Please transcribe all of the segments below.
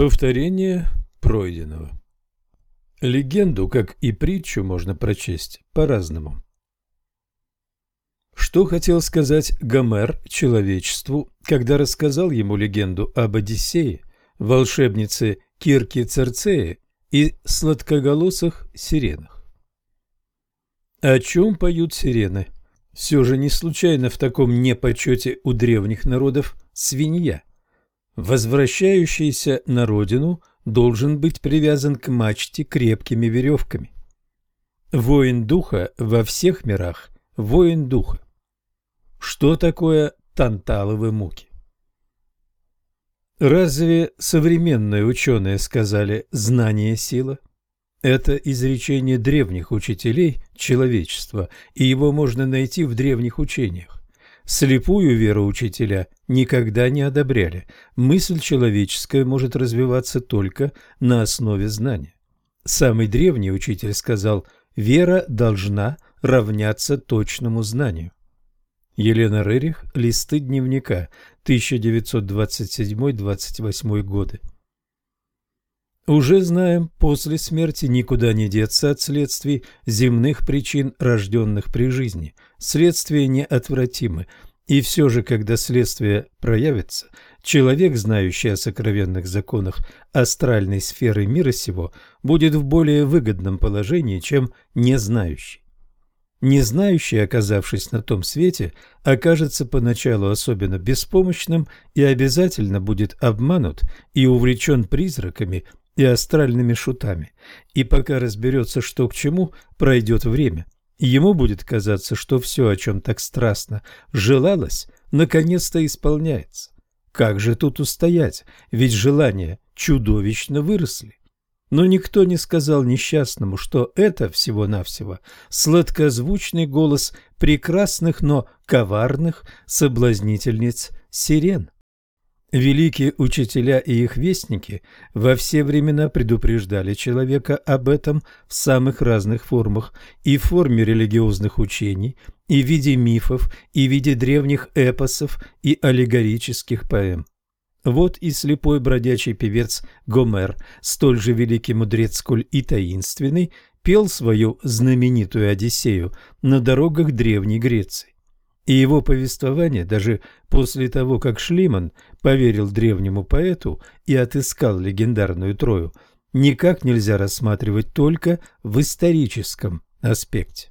Повторение пройденного. Легенду, как и притчу, можно прочесть по-разному. Что хотел сказать Гомер человечеству, когда рассказал ему легенду об Одиссее, волшебнице Кирке Церцее и сладкоголосых сиренах? О чем поют сирены? Все же не случайно в таком непочете у древних народов свинья. Возвращающийся на родину должен быть привязан к мачте крепкими веревками. Воин духа во всех мирах – воин духа. Что такое танталовые муки? Разве современные ученые сказали «знание – сила»? Это изречение древних учителей человечества, и его можно найти в древних учениях. Слепую веру учителя никогда не одобряли. Мысль человеческая может развиваться только на основе знания. Самый древний учитель сказал «вера должна равняться точному знанию». Елена Рерих, листы дневника, 1927-28 годы. Уже знаем, после смерти никуда не деться от следствий земных причин, рожденных при жизни. Следствия неотвратимы. И все же, когда следствие проявится, человек, знающий о сокровенных законах астральной сферы мира сего, будет в более выгодном положении, чем не знающий. Не знающий, оказавшись на том свете, окажется поначалу особенно беспомощным и обязательно будет обманут и увлечен призраками и астральными шутами. И пока разберется, что к чему, пройдет время. Ему будет казаться, что все, о чем так страстно желалось, наконец-то исполняется. Как же тут устоять, ведь желания чудовищно выросли. Но никто не сказал несчастному, что это всего-навсего сладкозвучный голос прекрасных, но коварных соблазнительниц сирен. Великие учителя и их вестники во все времена предупреждали человека об этом в самых разных формах, и в форме религиозных учений, и в виде мифов, и в виде древних эпосов и аллегорических поэм. Вот и слепой бродячий певец Гомер, столь же великий мудрец, сколь и таинственный, пел свою знаменитую Одиссею на дорогах Древней Греции. И его повествование, даже после того, как Шлиман поверил древнему поэту и отыскал легендарную Трою, никак нельзя рассматривать только в историческом аспекте.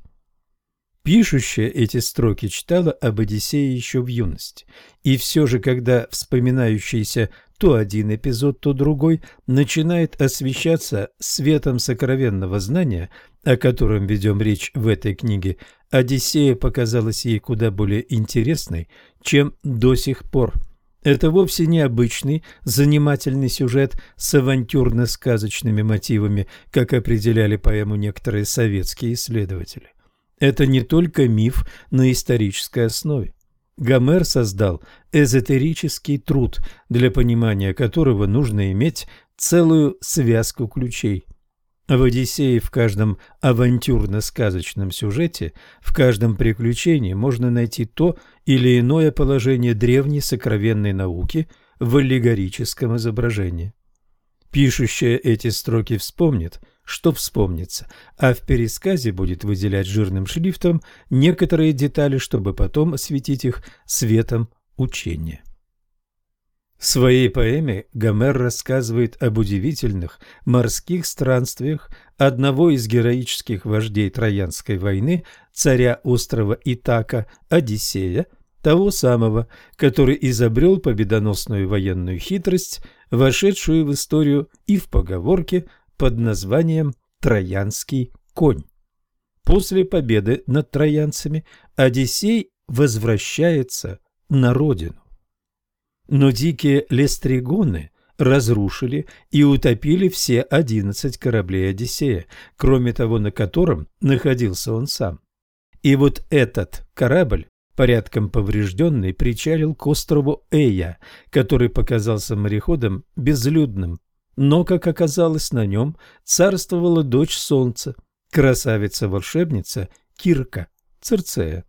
Пишущая эти строки читала об Одиссее еще в юности, и все же, когда вспоминающийся то один эпизод, то другой начинает освещаться светом сокровенного знания, о котором ведем речь в этой книге, Одиссея показалась ей куда более интересной, чем до сих пор. Это вовсе не обычный занимательный сюжет с авантюрно-сказочными мотивами, как определяли поэму некоторые советские исследователи. Это не только миф на исторической основе. Гомер создал эзотерический труд, для понимания которого нужно иметь целую связку ключей. В «Одиссее» в каждом авантюрно-сказочном сюжете, в каждом приключении можно найти то или иное положение древней сокровенной науки в аллегорическом изображении. Пишущая эти строки вспомнит, что вспомнится, а в пересказе будет выделять жирным шрифтом некоторые детали, чтобы потом осветить их светом учения. В своей поэме Гомер рассказывает об удивительных морских странствиях одного из героических вождей Троянской войны, царя острова Итака, Одиссея, того самого, который изобрел победоносную военную хитрость, вошедшую в историю и в поговорке под названием «Троянский конь». После победы над троянцами Одиссей возвращается на родину. Но дикие лестригоны разрушили и утопили все одиннадцать кораблей Одиссея, кроме того, на котором находился он сам. И вот этот корабль, порядком поврежденный, причалил к острову Эя, который показался мореходом безлюдным но, как оказалось, на нем царствовала дочь солнца, красавица-волшебница Кирка, Церцея.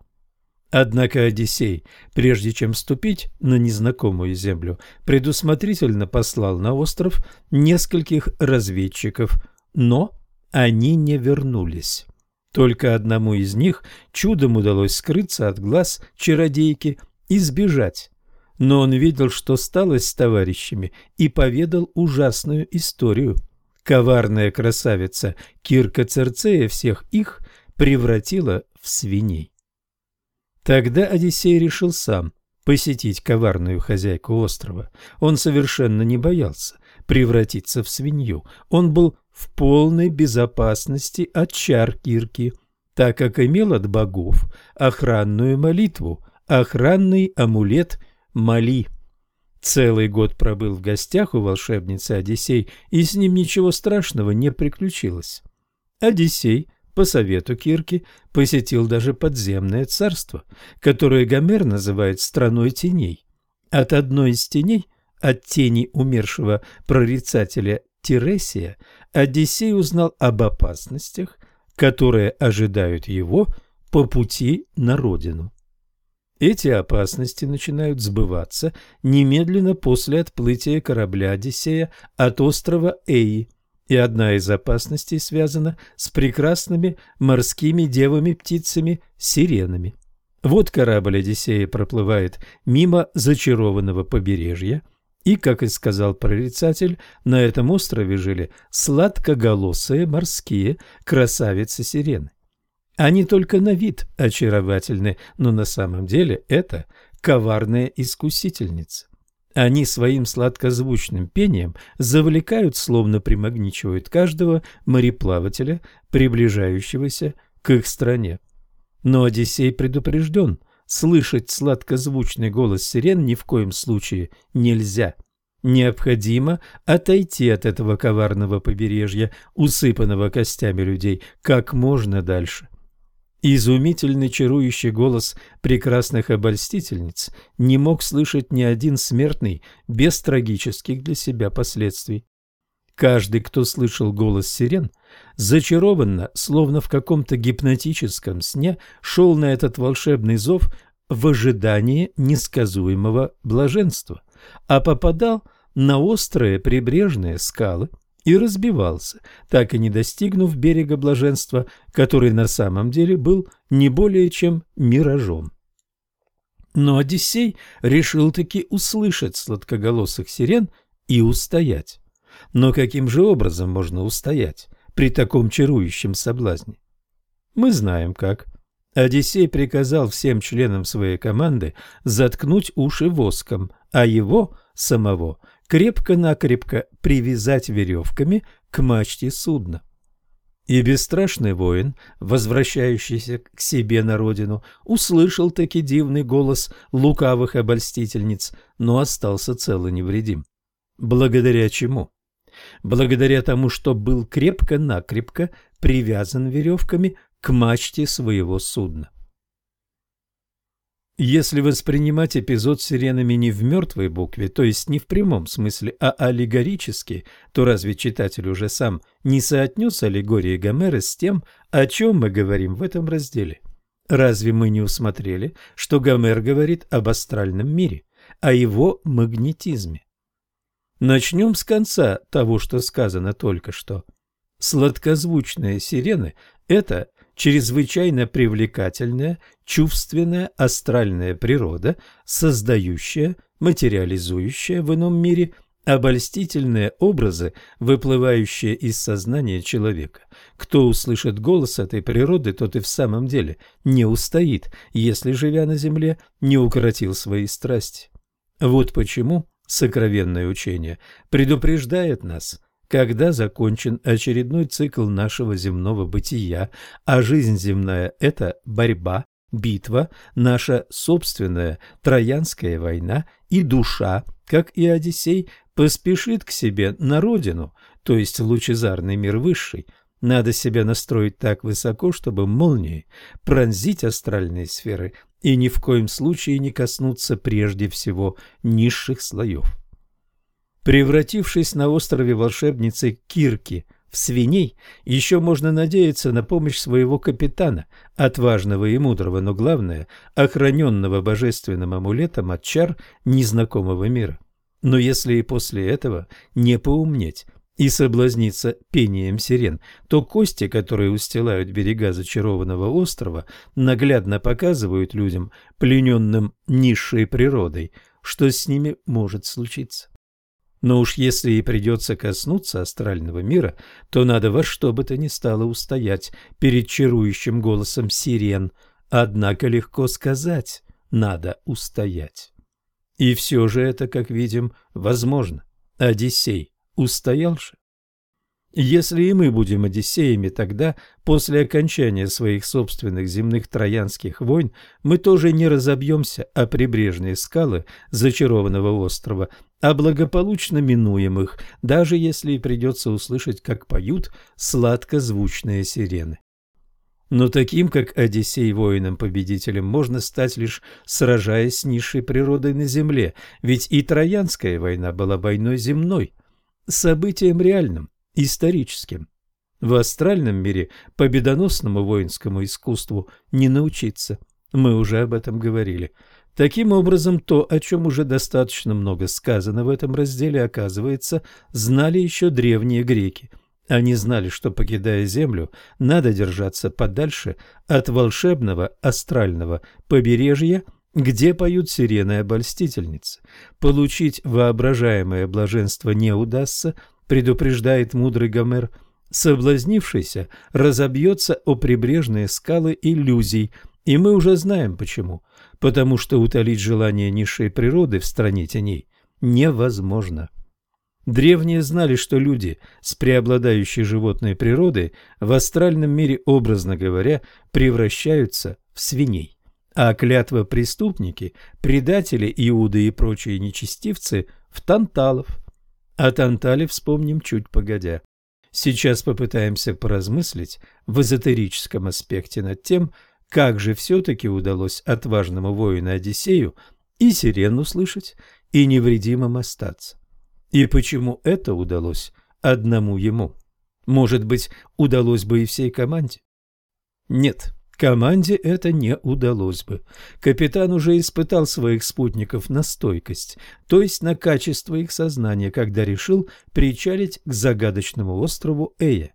Однако Одиссей, прежде чем ступить на незнакомую землю, предусмотрительно послал на остров нескольких разведчиков, но они не вернулись. Только одному из них чудом удалось скрыться от глаз чародейки и сбежать. Но он видел, что сталось с товарищами, и поведал ужасную историю. Коварная красавица Кирка Церцея всех их превратила в свиней. Тогда Одиссей решил сам посетить коварную хозяйку острова. Он совершенно не боялся превратиться в свинью. Он был в полной безопасности от чар Кирки, так как имел от богов охранную молитву, охранный амулет Мали. Целый год пробыл в гостях у волшебницы Одиссей, и с ним ничего страшного не приключилось. Одиссей – по совету Кирки посетил даже подземное царство, которое Гомер называет страной теней. От одной из теней, от тени умершего прорицателя Тиресия, Одиссей узнал об опасностях, которые ожидают его по пути на родину. Эти опасности начинают сбываться немедленно после отплытия корабля Одиссея от острова Эи – и одна из опасностей связана с прекрасными морскими девами-птицами сиренами. Вот корабль Одиссея проплывает мимо зачарованного побережья, и, как и сказал прорицатель, на этом острове жили сладкоголосые морские красавицы-сирены. Они только на вид очаровательны, но на самом деле это коварные искусительницы. Они своим сладкозвучным пением завлекают, словно примагничивают каждого мореплавателя, приближающегося к их стране. Но Одиссей предупрежден, слышать сладкозвучный голос сирен ни в коем случае нельзя. Необходимо отойти от этого коварного побережья, усыпанного костями людей, как можно дальше. Изумительный чарующий голос прекрасных обольстительниц не мог слышать ни один смертный без трагических для себя последствий. Каждый, кто слышал голос сирен, зачарованно, словно в каком-то гипнотическом сне, шел на этот волшебный зов в ожидании несказуемого блаженства, а попадал на острые прибрежные скалы – и разбивался, так и не достигнув берега блаженства, который на самом деле был не более чем миражом. Но Одиссей решил таки услышать сладкоголосых сирен и устоять. Но каким же образом можно устоять при таком чарующем соблазне? Мы знаем как. Одиссей приказал всем членам своей команды заткнуть уши воском, а его самого крепко-накрепко привязать веревками к мачте судна. И бесстрашный воин, возвращающийся к себе на родину, услышал таки дивный голос лукавых обольстительниц, но остался цел и невредим. Благодаря чему? Благодаря тому, что был крепко-накрепко привязан веревками к мачте своего судна. Если воспринимать эпизод с сиренами не в мертвой букве, то есть не в прямом смысле, а аллегорически, то разве читатель уже сам не соотнес аллегории Гомера с тем, о чем мы говорим в этом разделе? Разве мы не усмотрели, что Гомер говорит об астральном мире, о его магнетизме? Начнем с конца того, что сказано только что. Сладкозвучные сирены – это чрезвычайно привлекательная, чувственная астральная природа, создающая, материализующая в ином мире обольстительные образы, выплывающие из сознания человека. Кто услышит голос этой природы, тот и в самом деле не устоит, если, живя на земле, не укротил свои страсти. Вот почему сокровенное учение предупреждает нас – когда закончен очередной цикл нашего земного бытия, а жизнь земная – это борьба, битва, наша собственная Троянская война, и душа, как и Одиссей, поспешит к себе на родину, то есть лучезарный мир высший. Надо себя настроить так высоко, чтобы молнией пронзить астральные сферы и ни в коем случае не коснуться прежде всего низших слоев. Превратившись на острове волшебницы Кирки в свиней еще можно надеяться на помощь своего капитана, отважного и мудрого, но главное, охраненного божественным амулетом от чар незнакомого мира. Но если и после этого не поумнеть и соблазниться пением сирен, то кости, которые устилают берега зачарованного острова, наглядно показывают людям, плененным низшей природой, что с ними может случиться. Но уж если и придется коснуться астрального мира, то надо во что бы то ни стало устоять перед чарующим голосом сирен. Однако легко сказать «надо устоять». И все же это, как видим, возможно. Одиссей устоял же. Если и мы будем Одиссеями, тогда, после окончания своих собственных земных троянских войн, мы тоже не разобьемся о прибрежные скалы зачарованного острова, а благополучно минуем их, даже если и придется услышать, как поют сладкозвучные сирены. Но таким, как Одиссей воином-победителем, можно стать лишь сражаясь с низшей природой на земле, ведь и Троянская война была войной земной, событием реальным, историческим. В астральном мире победоносному воинскому искусству не научиться. Мы уже об этом говорили. Таким образом, то, о чем уже достаточно много сказано в этом разделе, оказывается, знали еще древние греки. Они знали, что, покидая Землю, надо держаться подальше от волшебного астрального побережья, где поют сирены обольстительницы. Получить воображаемое блаженство не удастся, предупреждает мудрый Гомер, соблазнившийся разобьется о прибрежные скалы иллюзий, и мы уже знаем почему. Потому что утолить желание низшей природы в стране теней невозможно. Древние знали, что люди с преобладающей животной природой в астральном мире, образно говоря, превращаются в свиней. А клятва преступники, предатели, иуды и прочие нечестивцы – в танталов – о Тантале вспомним чуть погодя. Сейчас попытаемся поразмыслить в эзотерическом аспекте над тем, как же все-таки удалось отважному воину Одиссею и сирену слышать, и невредимым остаться. И почему это удалось одному ему? Может быть, удалось бы и всей команде? Нет, Команде это не удалось бы. Капитан уже испытал своих спутников на стойкость, то есть на качество их сознания, когда решил причалить к загадочному острову Эя.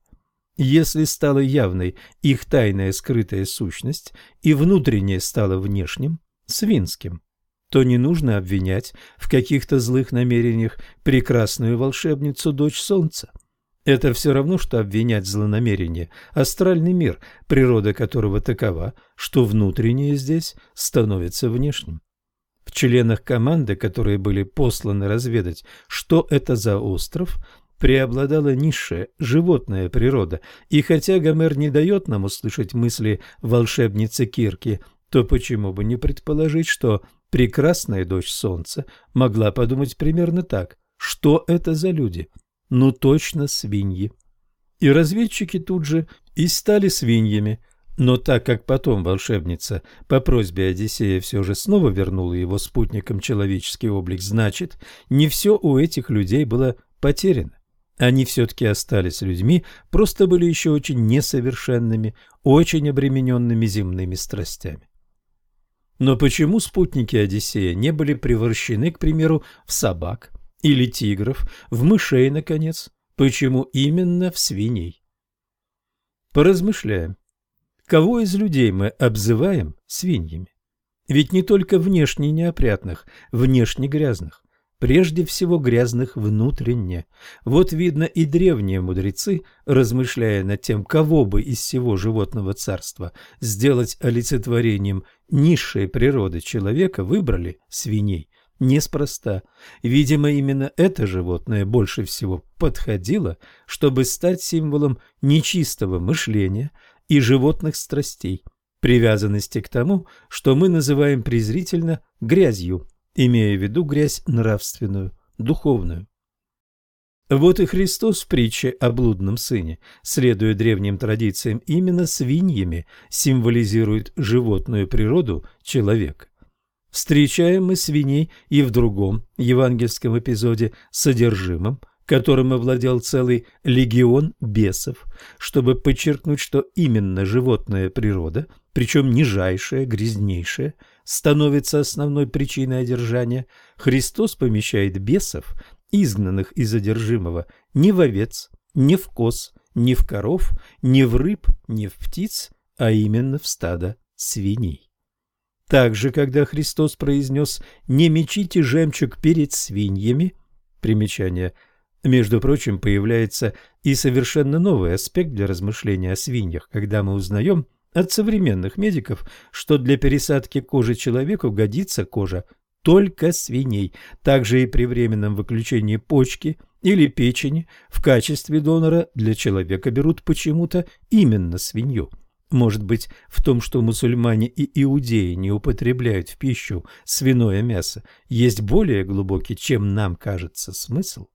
Если стала явной их тайная скрытая сущность и внутреннее стало внешним, свинским, то не нужно обвинять в каких-то злых намерениях прекрасную волшебницу дочь солнца. Это все равно, что обвинять злонамерение. Астральный мир, природа которого такова, что внутреннее здесь становится внешним. В членах команды, которые были посланы разведать, что это за остров, преобладала низшая животная природа, и хотя Гомер не дает нам услышать мысли волшебницы Кирки, то почему бы не предположить, что прекрасная дочь солнца могла подумать примерно так, что это за люди – ну точно свиньи. И разведчики тут же и стали свиньями, но так как потом волшебница по просьбе Одиссея все же снова вернула его спутникам человеческий облик, значит, не все у этих людей было потеряно. Они все-таки остались людьми, просто были еще очень несовершенными, очень обремененными земными страстями. Но почему спутники Одиссея не были превращены, к примеру, в собак, или тигров, в мышей, наконец. Почему именно в свиней? Поразмышляем. Кого из людей мы обзываем свиньями? Ведь не только внешне неопрятных, внешне грязных. Прежде всего грязных внутренне. Вот видно и древние мудрецы, размышляя над тем, кого бы из всего животного царства сделать олицетворением низшей природы человека, выбрали свиней неспроста. Видимо, именно это животное больше всего подходило, чтобы стать символом нечистого мышления и животных страстей, привязанности к тому, что мы называем презрительно грязью, имея в виду грязь нравственную, духовную. Вот и Христос в притче о блудном сыне, следуя древним традициям, именно свиньями символизирует животную природу человека. Встречаем мы свиней и в другом евангельском эпизоде содержимом которым овладел целый легион бесов, чтобы подчеркнуть, что именно животная природа, причем нижайшая, грязнейшая, становится основной причиной одержания, Христос помещает бесов, изгнанных из одержимого, не в овец, не в коз, не в коров, не в рыб, не в птиц, а именно в стадо свиней. Также, когда Христос произнес «не мечите жемчуг перед свиньями», примечание, между прочим, появляется и совершенно новый аспект для размышления о свиньях, когда мы узнаем от современных медиков, что для пересадки кожи человеку годится кожа только свиней. Также и при временном выключении почки или печени в качестве донора для человека берут почему-то именно свинью. Может быть, в том, что мусульмане и иудеи не употребляют в пищу свиное мясо, есть более глубокий, чем нам кажется, смысл?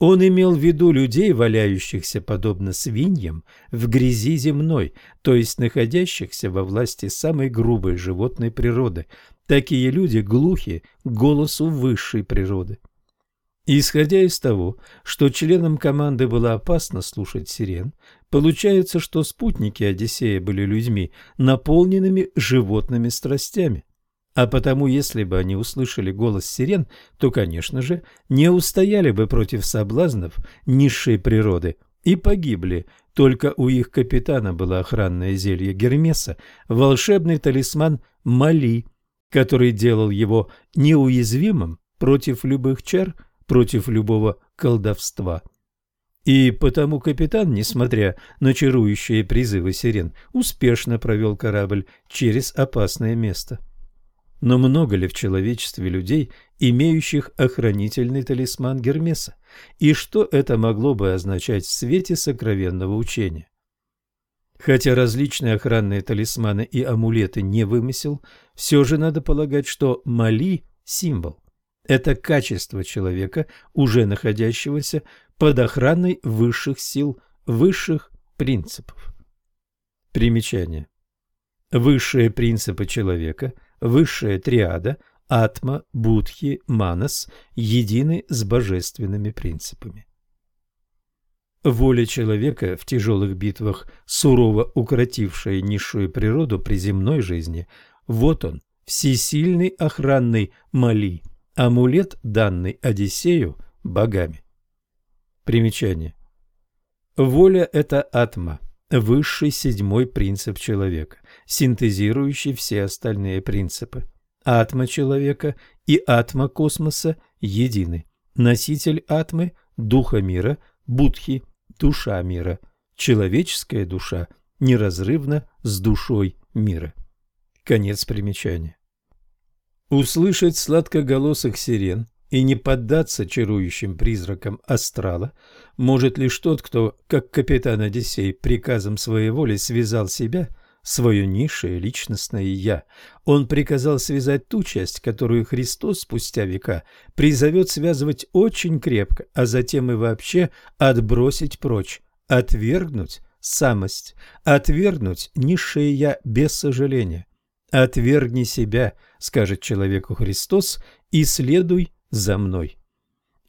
Он имел в виду людей, валяющихся, подобно свиньям, в грязи земной, то есть находящихся во власти самой грубой животной природы. Такие люди глухи к голосу высшей природы. Исходя из того, что членам команды было опасно слушать сирен, получается, что спутники Одиссея были людьми, наполненными животными страстями. А потому, если бы они услышали голос сирен, то, конечно же, не устояли бы против соблазнов низшей природы и погибли. Только у их капитана было охранное зелье Гермеса, волшебный талисман Мали, который делал его неуязвимым против любых чар, против любого колдовства. И потому капитан, несмотря на чарующие призывы сирен, успешно провел корабль через опасное место. Но много ли в человечестве людей, имеющих охранительный талисман Гермеса? И что это могло бы означать в свете сокровенного учения? Хотя различные охранные талисманы и амулеты не вымысел, все же надо полагать, что Мали – символ. Это качество человека, уже находящегося под охраной высших сил, высших принципов. Примечание. Высшие принципы человека – высшая триада Атма, Будхи, Манас едины с божественными принципами. Воля человека в тяжелых битвах, сурово укротившая низшую природу при земной жизни, вот он, всесильный охранный Мали, амулет, данный Одиссею богами. Примечание. Воля – это атма, высший седьмой принцип человека, синтезирующий все остальные принципы. Атма человека и атма космоса едины. Носитель атмы – духа мира, будхи – душа мира. Человеческая душа неразрывна с душой мира. Конец примечания. Услышать сладкоголосых сирен и не поддаться чарующим призракам астрала может лишь тот, кто, как капитан Одиссей, приказом своей воли связал себя, свое низшее личностное «я». Он приказал связать ту часть, которую Христос спустя века призовет связывать очень крепко, а затем и вообще отбросить прочь, отвергнуть самость, отвергнуть низшее «я» без сожаления. «Отвергни себя», — скажет человеку Христос, — «и следуй за мной.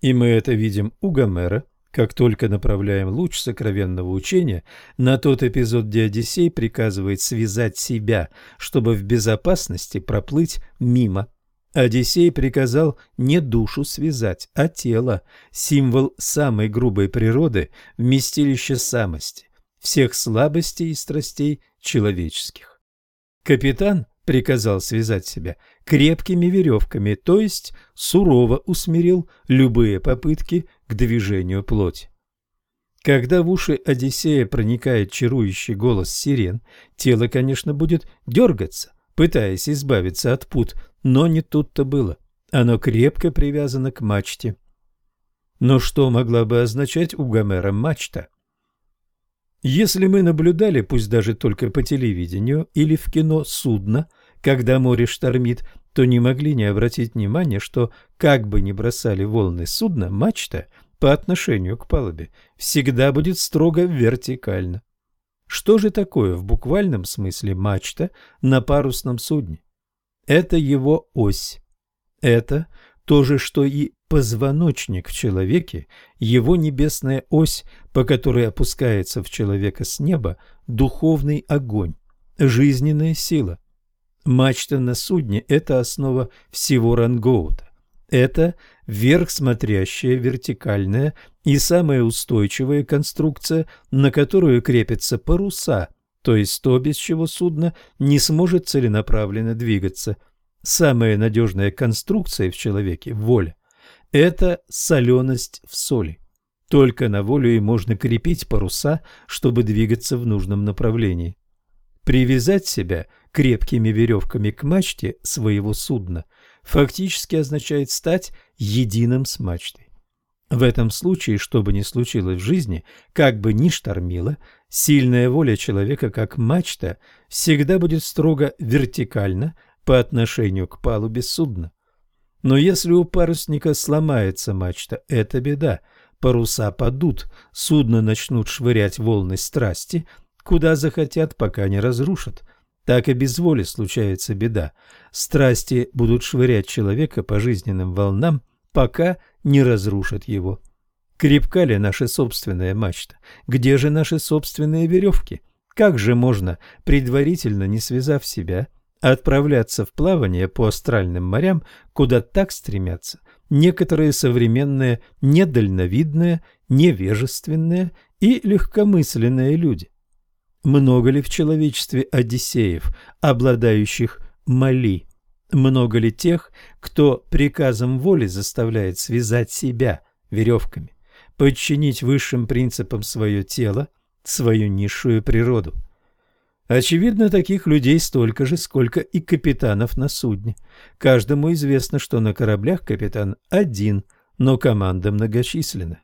И мы это видим у Гомера, как только направляем луч сокровенного учения на тот эпизод, где Одиссей приказывает связать себя, чтобы в безопасности проплыть мимо. Одиссей приказал не душу связать, а тело, символ самой грубой природы, вместилище самости, всех слабостей и страстей человеческих. Капитан приказал связать себя крепкими веревками, то есть сурово усмирил любые попытки к движению плоти. Когда в уши Одиссея проникает чарующий голос сирен, тело, конечно, будет дергаться, пытаясь избавиться от пут, но не тут-то было. Оно крепко привязано к мачте. Но что могла бы означать у Гомера мачта? Если мы наблюдали, пусть даже только по телевидению или в кино, судно, когда море штормит, то не могли не обратить внимания, что, как бы ни бросали волны судна, мачта по отношению к палубе всегда будет строго вертикально. Что же такое в буквальном смысле мачта на парусном судне? Это его ось. Это то же, что и позвоночник в человеке, его небесная ось, по которой опускается в человека с неба духовный огонь, жизненная сила. Мачта на судне – это основа всего рангоута. Это верхсмотрящая вертикальная и самая устойчивая конструкция, на которую крепятся паруса, то есть то, без чего судно не сможет целенаправленно двигаться – Самая надежная конструкция в человеке – воля. Это соленость в соли. Только на волю и можно крепить паруса, чтобы двигаться в нужном направлении. Привязать себя крепкими веревками к мачте своего судна фактически означает стать единым с мачтой. В этом случае, что бы ни случилось в жизни, как бы ни штормило, сильная воля человека, как мачта, всегда будет строго вертикально – по отношению к палубе судна. Но если у парусника сломается мачта, это беда. Паруса падут, судно начнут швырять волны страсти, куда захотят, пока не разрушат. Так и без воли случается беда. Страсти будут швырять человека по жизненным волнам, пока не разрушат его. Крепка ли наша собственная мачта? Где же наши собственные веревки? Как же можно, предварительно не связав себя, отправляться в плавание по астральным морям, куда так стремятся некоторые современные недальновидные, невежественные и легкомысленные люди. Много ли в человечестве одиссеев, обладающих мали? Много ли тех, кто приказом воли заставляет связать себя веревками, подчинить высшим принципам свое тело, свою низшую природу? Очевидно, таких людей столько же, сколько и капитанов на судне. Каждому известно, что на кораблях капитан один, но команда многочисленна.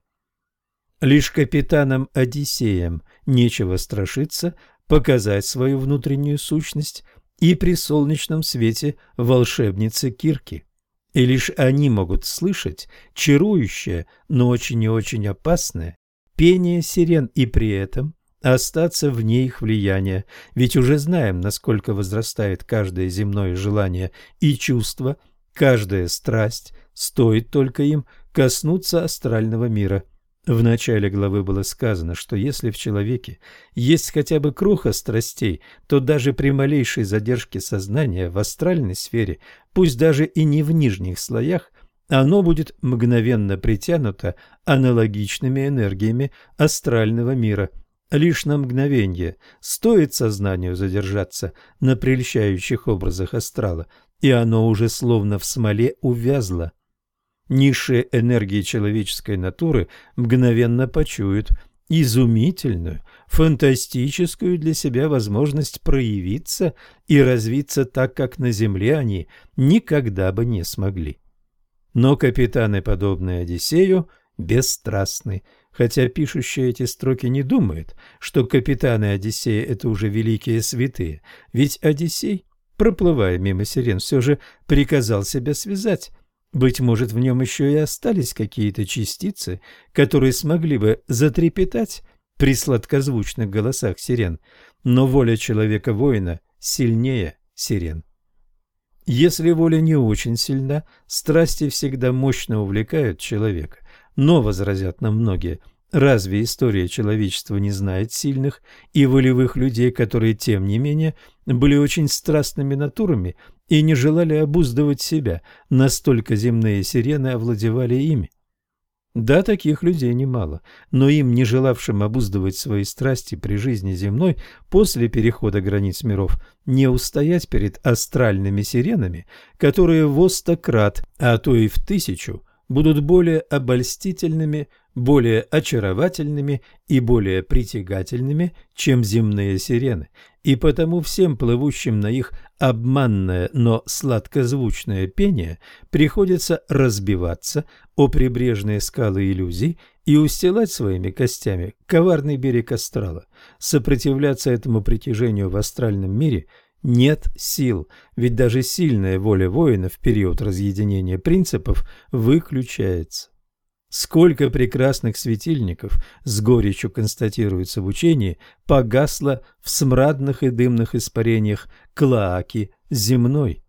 Лишь капитанам Одиссеям нечего страшиться показать свою внутреннюю сущность и при солнечном свете волшебницы Кирки. И лишь они могут слышать чарующее, но очень и очень опасное пение сирен и при этом остаться вне их влияния, ведь уже знаем, насколько возрастает каждое земное желание и чувство, каждая страсть, стоит только им коснуться астрального мира. В начале главы было сказано, что если в человеке есть хотя бы кроха страстей, то даже при малейшей задержке сознания в астральной сфере, пусть даже и не в нижних слоях, оно будет мгновенно притянуто аналогичными энергиями астрального мира – лишь на мгновение. Стоит сознанию задержаться на прельщающих образах астрала, и оно уже словно в смоле увязло. Низшие энергии человеческой натуры мгновенно почуют изумительную, фантастическую для себя возможность проявиться и развиться так, как на Земле они никогда бы не смогли. Но капитаны, подобные Одиссею, бесстрастны, хотя пишущий эти строки не думает, что капитаны Одиссея – это уже великие святые, ведь Одиссей, проплывая мимо сирен, все же приказал себя связать. Быть может, в нем еще и остались какие-то частицы, которые смогли бы затрепетать при сладкозвучных голосах сирен, но воля человека-воина сильнее сирен. Если воля не очень сильна, страсти всегда мощно увлекают человека. Но, возразят нам многие, разве история человечества не знает сильных и волевых людей, которые, тем не менее, были очень страстными натурами и не желали обуздывать себя, настолько земные сирены овладевали ими? Да, таких людей немало, но им, не желавшим обуздывать свои страсти при жизни земной, после перехода границ миров, не устоять перед астральными сиренами, которые в остократ, а то и в тысячу, будут более обольстительными, более очаровательными и более притягательными, чем земные сирены, и потому всем плывущим на их обманное, но сладкозвучное пение приходится разбиваться о прибрежные скалы иллюзий и устилать своими костями коварный берег астрала. Сопротивляться этому притяжению в астральном мире – нет сил, ведь даже сильная воля воина в период разъединения принципов выключается. Сколько прекрасных светильников, с горечью констатируется в учении, погасло в смрадных и дымных испарениях клааки земной.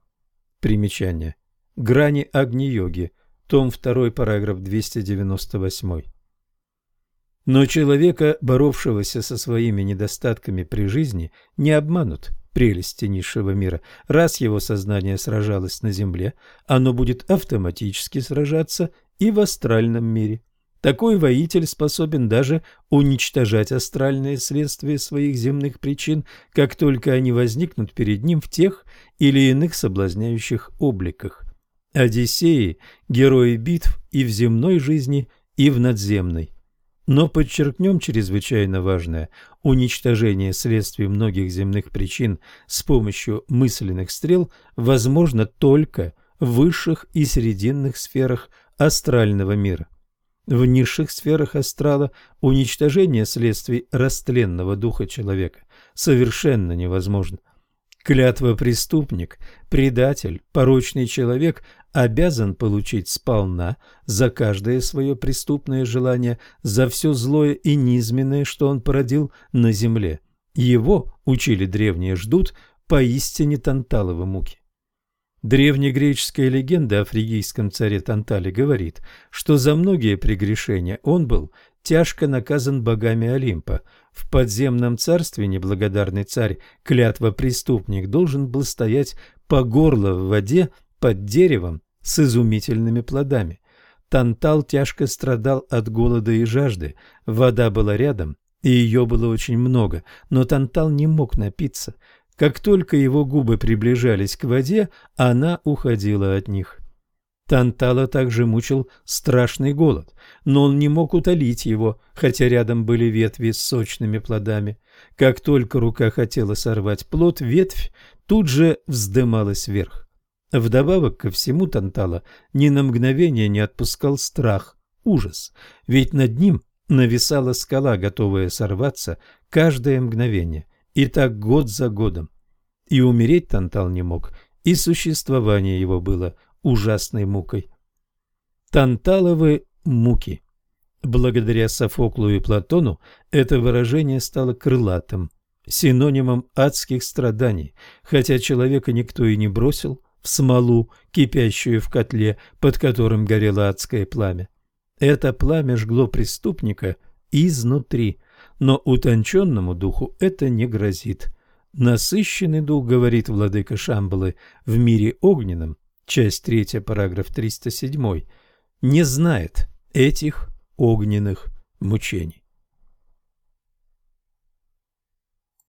Примечание. Грани Агни-йоги. том 2, параграф 298. Но человека, боровшегося со своими недостатками при жизни, не обманут прелести низшего мира. Раз его сознание сражалось на земле, оно будет автоматически сражаться и в астральном мире. Такой воитель способен даже уничтожать астральные следствия своих земных причин, как только они возникнут перед ним в тех или иных соблазняющих обликах. Одиссеи – герои битв и в земной жизни, и в надземной. Но подчеркнем чрезвычайно важное – уничтожение следствий многих земных причин с помощью мысленных стрел возможно только в высших и срединных сферах астрального мира. В низших сферах астрала уничтожение следствий растленного духа человека совершенно невозможно. Клятва преступник, предатель, порочный человек обязан получить сполна за каждое свое преступное желание, за все злое и низменное, что он породил на земле. Его, учили древние, ждут поистине танталовы муки. Древнегреческая легенда о фригийском царе Тантале говорит, что за многие прегрешения он был тяжко наказан богами Олимпа. В подземном царстве неблагодарный царь, клятва преступник, должен был стоять по горло в воде под деревом с изумительными плодами. Тантал тяжко страдал от голода и жажды, вода была рядом, и ее было очень много, но Тантал не мог напиться. Как только его губы приближались к воде, она уходила от них. Тантала также мучил страшный голод, но он не мог утолить его, хотя рядом были ветви с сочными плодами. Как только рука хотела сорвать плод, ветвь тут же вздымалась вверх. Вдобавок ко всему Тантала ни на мгновение не отпускал страх, ужас, ведь над ним нависала скала, готовая сорваться каждое мгновение, и так год за годом. И умереть Тантал не мог, и существование его было ужасной мукой. Танталовы муки. Благодаря Софоклу и Платону это выражение стало крылатым, синонимом адских страданий, хотя человека никто и не бросил в смолу, кипящую в котле, под которым горело адское пламя. Это пламя жгло преступника изнутри, но утонченному духу это не грозит. Насыщенный дух, говорит владыка Шамбалы, в мире огненном часть 3, параграф 307, не знает этих огненных мучений.